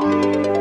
Bye.